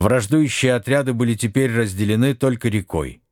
Враждующие отряды были теперь разделены только рекой.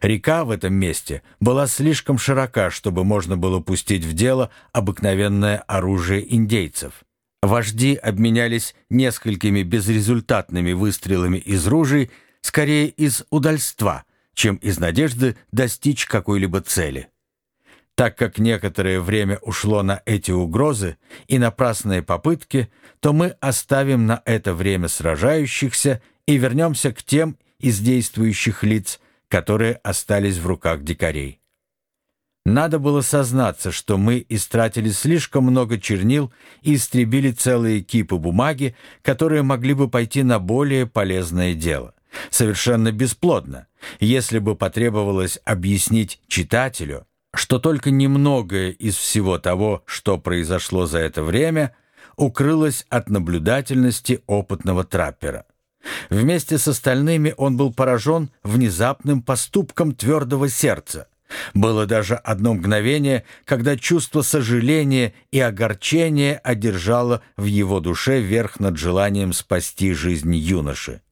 Река в этом месте была слишком широка, чтобы можно было пустить в дело обыкновенное оружие индейцев. Вожди обменялись несколькими безрезультатными выстрелами из ружей, скорее из удальства, чем из надежды достичь какой-либо цели. Так как некоторое время ушло на эти угрозы и напрасные попытки, то мы оставим на это время сражающихся и вернемся к тем из действующих лиц, которые остались в руках дикарей. Надо было сознаться, что мы истратили слишком много чернил и истребили целые кипы бумаги, которые могли бы пойти на более полезное дело. Совершенно бесплодно, если бы потребовалось объяснить читателю, что только немногое из всего того, что произошло за это время, укрылось от наблюдательности опытного траппера. Вместе с остальными он был поражен внезапным поступком твердого сердца. Было даже одно мгновение, когда чувство сожаления и огорчения одержало в его душе верх над желанием спасти жизнь юноши.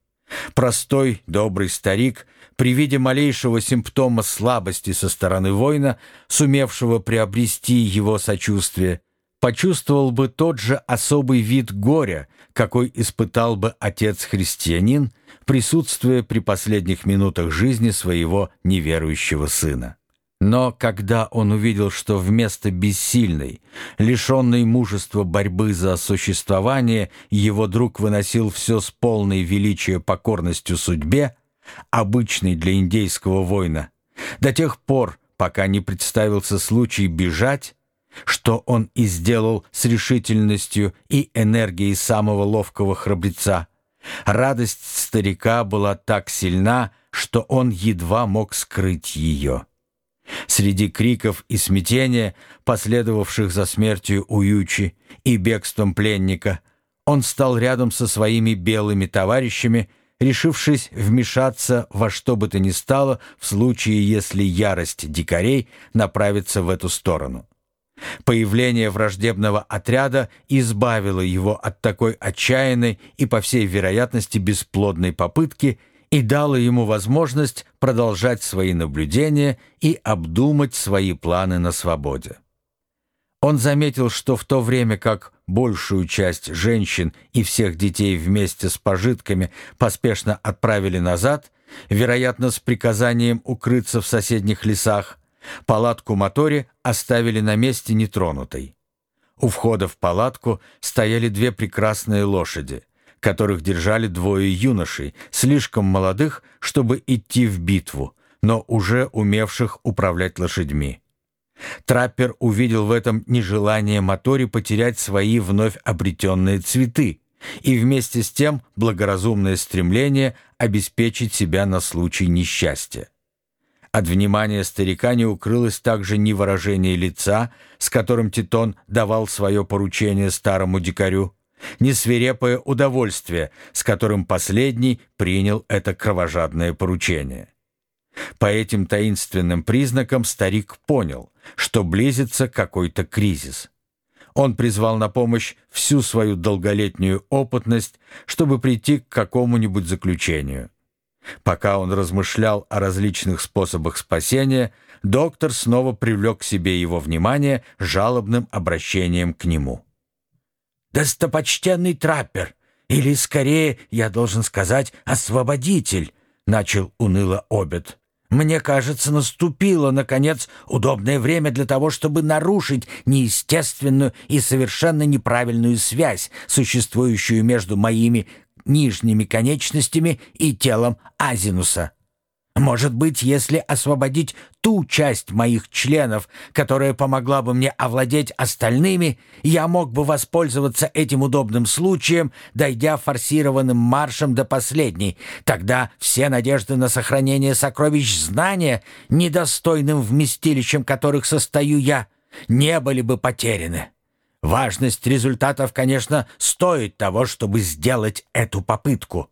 Простой, добрый старик, при виде малейшего симптома слабости со стороны воина, сумевшего приобрести его сочувствие, почувствовал бы тот же особый вид горя, какой испытал бы отец-христианин, присутствуя при последних минутах жизни своего неверующего сына. Но когда он увидел, что вместо бессильной, лишенной мужества борьбы за существование, его друг выносил все с полной величия покорностью судьбе, обычной для индейского воина, до тех пор, пока не представился случай бежать, что он и сделал с решительностью и энергией самого ловкого храбреца. Радость старика была так сильна, что он едва мог скрыть ее. Среди криков и смятения, последовавших за смертью Уючи и бегством пленника, он стал рядом со своими белыми товарищами, решившись вмешаться во что бы то ни стало в случае, если ярость дикарей направится в эту сторону. Появление враждебного отряда избавило его от такой отчаянной и, по всей вероятности, бесплодной попытки и дало ему возможность продолжать свои наблюдения и обдумать свои планы на свободе. Он заметил, что в то время как большую часть женщин и всех детей вместе с пожитками поспешно отправили назад, вероятно, с приказанием укрыться в соседних лесах, Палатку Мотори оставили на месте нетронутой. У входа в палатку стояли две прекрасные лошади, которых держали двое юношей, слишком молодых, чтобы идти в битву, но уже умевших управлять лошадьми. Траппер увидел в этом нежелание Мотори потерять свои вновь обретенные цветы и вместе с тем благоразумное стремление обеспечить себя на случай несчастья. От внимания старика не укрылось также ни выражение лица, с которым Титон давал свое поручение старому дикарю, ни свирепое удовольствие, с которым последний принял это кровожадное поручение. По этим таинственным признакам старик понял, что близится какой-то кризис. Он призвал на помощь всю свою долголетнюю опытность, чтобы прийти к какому-нибудь заключению. Пока он размышлял о различных способах спасения, доктор снова привлек к себе его внимание жалобным обращением к нему. «Достопочтенный траппер, или, скорее, я должен сказать, освободитель», — начал уныло обед. «Мне кажется, наступило, наконец, удобное время для того, чтобы нарушить неестественную и совершенно неправильную связь, существующую между моими нижними конечностями и телом Азинуса. Может быть, если освободить ту часть моих членов, которая помогла бы мне овладеть остальными, я мог бы воспользоваться этим удобным случаем, дойдя форсированным маршем до последней. Тогда все надежды на сохранение сокровищ знания, недостойным вместилищем которых состою я, не были бы потеряны. Важность результатов, конечно, стоит того, чтобы сделать эту попытку.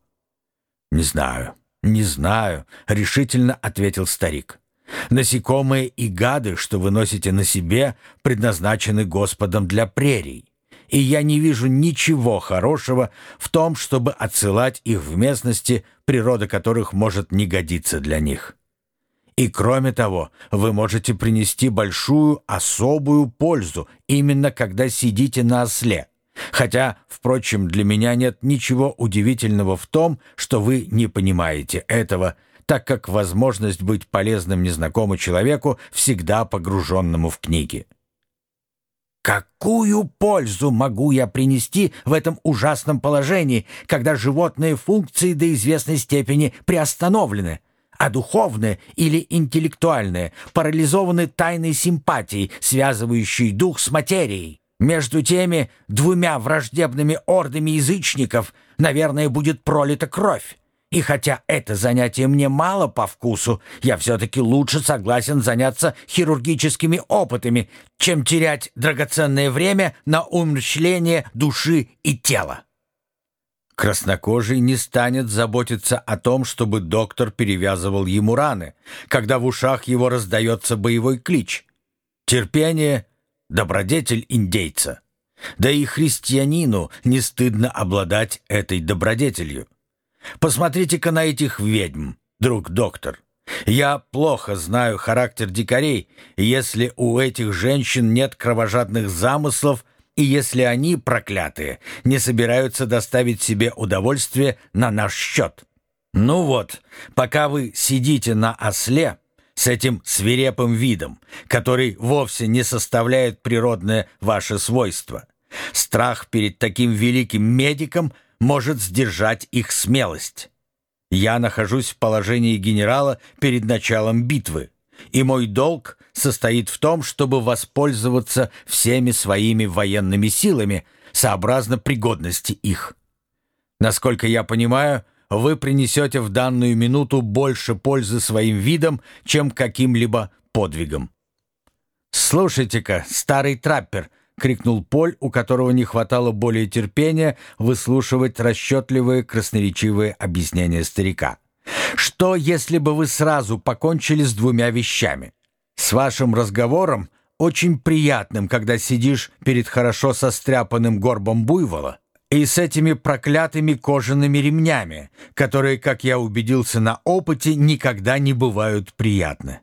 «Не знаю, не знаю», — решительно ответил старик. «Насекомые и гады, что вы носите на себе, предназначены Господом для прерий. и я не вижу ничего хорошего в том, чтобы отсылать их в местности, природа которых может не годиться для них. И кроме того, вы можете принести большую особую пользу, именно когда сидите на осле. Хотя, впрочем, для меня нет ничего удивительного в том, что вы не понимаете этого, так как возможность быть полезным незнакомому человеку всегда погруженному в книги. Какую пользу могу я принести в этом ужасном положении, когда животные функции до известной степени приостановлены, а духовные или интеллектуальные парализованы тайной симпатией, связывающей дух с материей? Между теми двумя враждебными ордами язычников, наверное, будет пролита кровь. И хотя это занятие мне мало по вкусу, я все-таки лучше согласен заняться хирургическими опытами, чем терять драгоценное время на умерщвление души и тела. Краснокожий не станет заботиться о том, чтобы доктор перевязывал ему раны, когда в ушах его раздается боевой клич. Терпение — добродетель индейца. Да и христианину не стыдно обладать этой добродетелью. Посмотрите-ка на этих ведьм, друг доктор. Я плохо знаю характер дикарей, если у этих женщин нет кровожадных замыслов, и если они, проклятые, не собираются доставить себе удовольствие на наш счет. Ну вот, пока вы сидите на осле с этим свирепым видом, который вовсе не составляет природное ваше свойство, страх перед таким великим медиком может сдержать их смелость. Я нахожусь в положении генерала перед началом битвы, и мой долг состоит в том, чтобы воспользоваться всеми своими военными силами, сообразно пригодности их. Насколько я понимаю, вы принесете в данную минуту больше пользы своим видом, чем каким-либо подвигом. Слушайте-ка, старый траппер —— крикнул Поль, у которого не хватало более терпения выслушивать расчетливые красноречивые объяснения старика. «Что, если бы вы сразу покончили с двумя вещами? С вашим разговором, очень приятным, когда сидишь перед хорошо состряпанным горбом буйвола, и с этими проклятыми кожаными ремнями, которые, как я убедился на опыте, никогда не бывают приятны.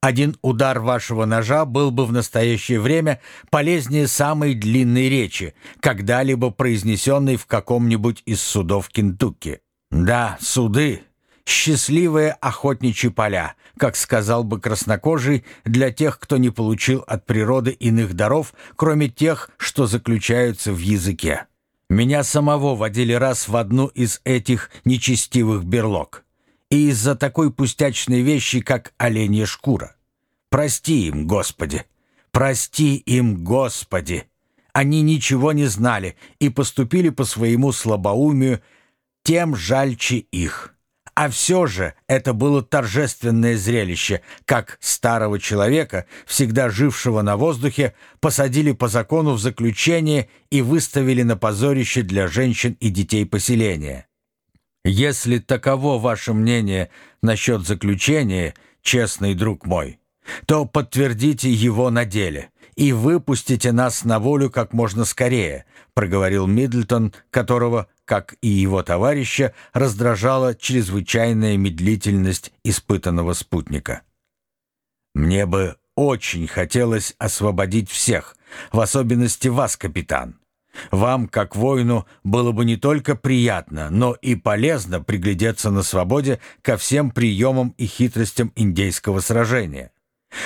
Один удар вашего ножа был бы в настоящее время полезнее самой длинной речи, когда-либо произнесенной в каком-нибудь из судов Кентукки. Да, суды — счастливые охотничьи поля, как сказал бы краснокожий, для тех, кто не получил от природы иных даров, кроме тех, что заключаются в языке. Меня самого водили раз в одну из этих нечестивых берлог и из-за такой пустячной вещи, как оленья шкура. Прости им, Господи! Прости им, Господи! Они ничего не знали и поступили по своему слабоумию, тем жальче их. А все же это было торжественное зрелище, как старого человека, всегда жившего на воздухе, посадили по закону в заключение и выставили на позорище для женщин и детей поселения. Если таково ваше мнение насчет заключения, честный друг мой, то подтвердите его на деле и выпустите нас на волю как можно скорее», проговорил Мидлтон, которого, как и его товарища, раздражала чрезвычайная медлительность испытанного спутника. «Мне бы очень хотелось освободить всех, в особенности вас, капитан. Вам, как воину, было бы не только приятно, но и полезно приглядеться на свободе ко всем приемам и хитростям индейского сражения.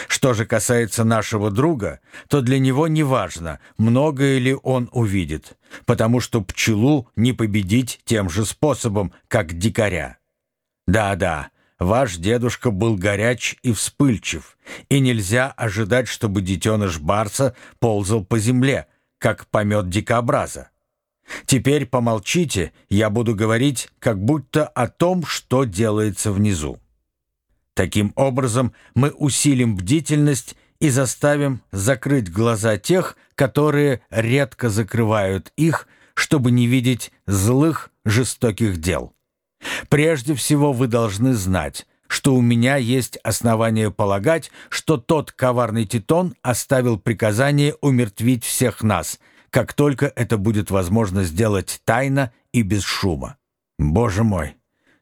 Что же касается нашего друга, то для него не важно, многое ли он увидит, потому что пчелу не победить тем же способом, как дикаря. Да-да, ваш дедушка был горяч и вспыльчив, и нельзя ожидать, чтобы детеныш барса ползал по земле, как помет дикобраза. Теперь помолчите, я буду говорить как будто о том, что делается внизу. Таким образом, мы усилим бдительность и заставим закрыть глаза тех, которые редко закрывают их, чтобы не видеть злых, жестоких дел. Прежде всего вы должны знать, что у меня есть основания полагать, что тот коварный Титон оставил приказание умертвить всех нас, как только это будет возможно сделать тайно и без шума. Боже мой,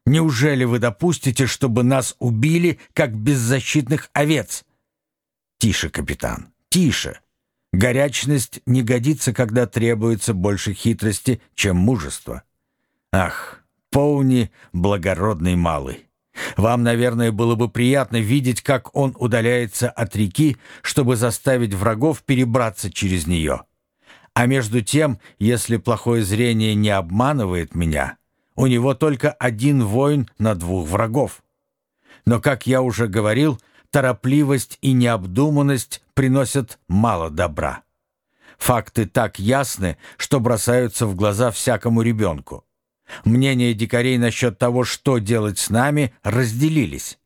неужели вы допустите, чтобы нас убили, как беззащитных овец? Тише, капитан, тише. Горячность не годится, когда требуется больше хитрости, чем мужество. Ах, Поуни — благородный малый. Вам, наверное, было бы приятно видеть, как он удаляется от реки, чтобы заставить врагов перебраться через нее. А между тем, если плохое зрение не обманывает меня, у него только один воин на двух врагов. Но, как я уже говорил, торопливость и необдуманность приносят мало добра. Факты так ясны, что бросаются в глаза всякому ребенку. Мнения дикарей насчет того, что делать с нами, разделились.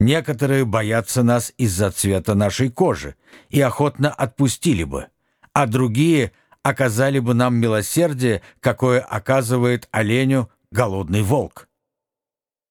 Некоторые боятся нас из-за цвета нашей кожи и охотно отпустили бы, а другие оказали бы нам милосердие, какое оказывает оленю голодный волк.